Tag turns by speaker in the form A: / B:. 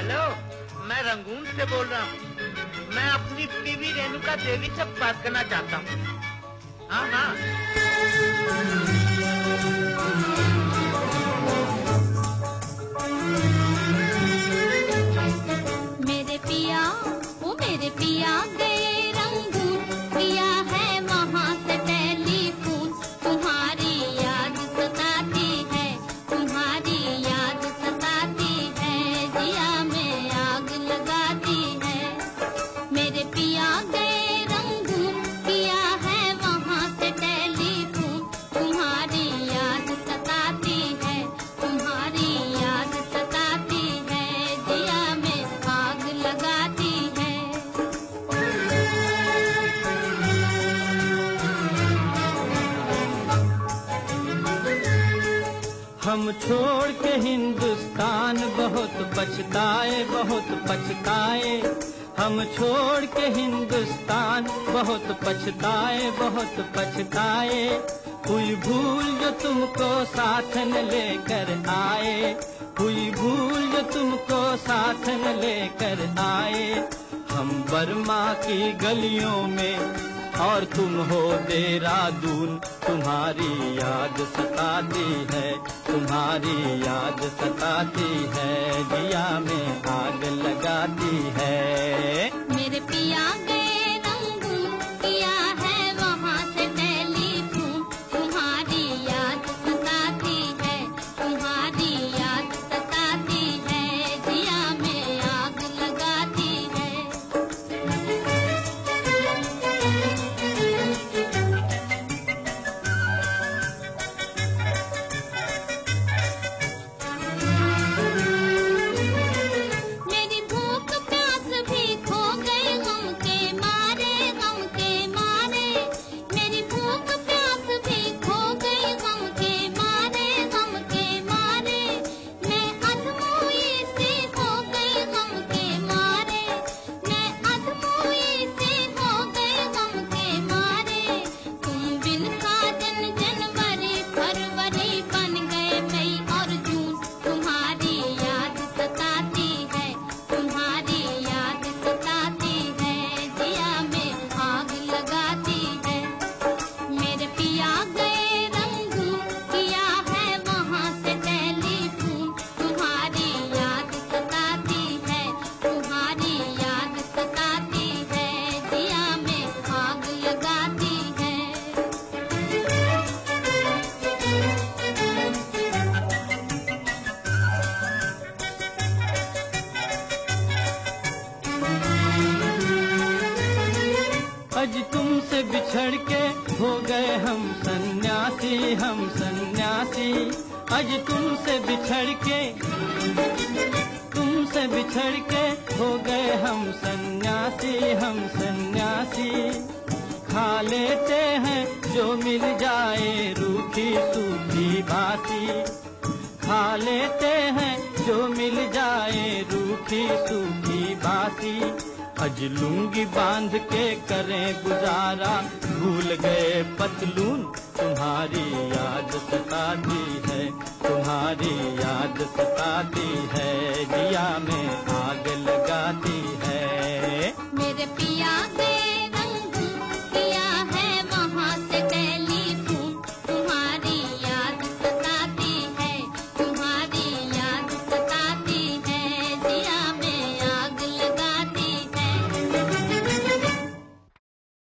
A: Hello, मैं Rangoon से बोल रहा हूँ। मैं अपनी बीवी रेणुका देवी से बात करना चाहता हूँ। हाँ हाँ।
B: हम छोड़ के हिंदुस्तान बहुत पछताए बहुत पछताए। हम छोड़ के हिंदुस्तान बहुत पछताए बहुत पछताए। हुई भूल जो तुमको साथ न लेकर आए। हुई भूल जो तुमको साथ न लेकर आए। हम बर्मा की गलियों में और तुम हो देहरादून तुम्हारी याद सताती है, तुम्हारी याद सताती है दिया में आग लगाती है।
C: मेरे पिया
B: बिछड़ के हो गए हम सन्यासी हम सन्यासी। आज तुमसे बिछड़ के तुमसे बिछड़ के हो गए हम सन्यासी हम सन्यासी। खा लेते हैं जो मिल जाए रूखी सूखी बासी। खा लेते हैं जो मिल जाए रूखी सूखी बासी। अज लूँगी बाँध के करें गुजारा। भूल गए पतलून, तुम्हारी याद सताती है, तुम्हारी याद सताती है। दिया में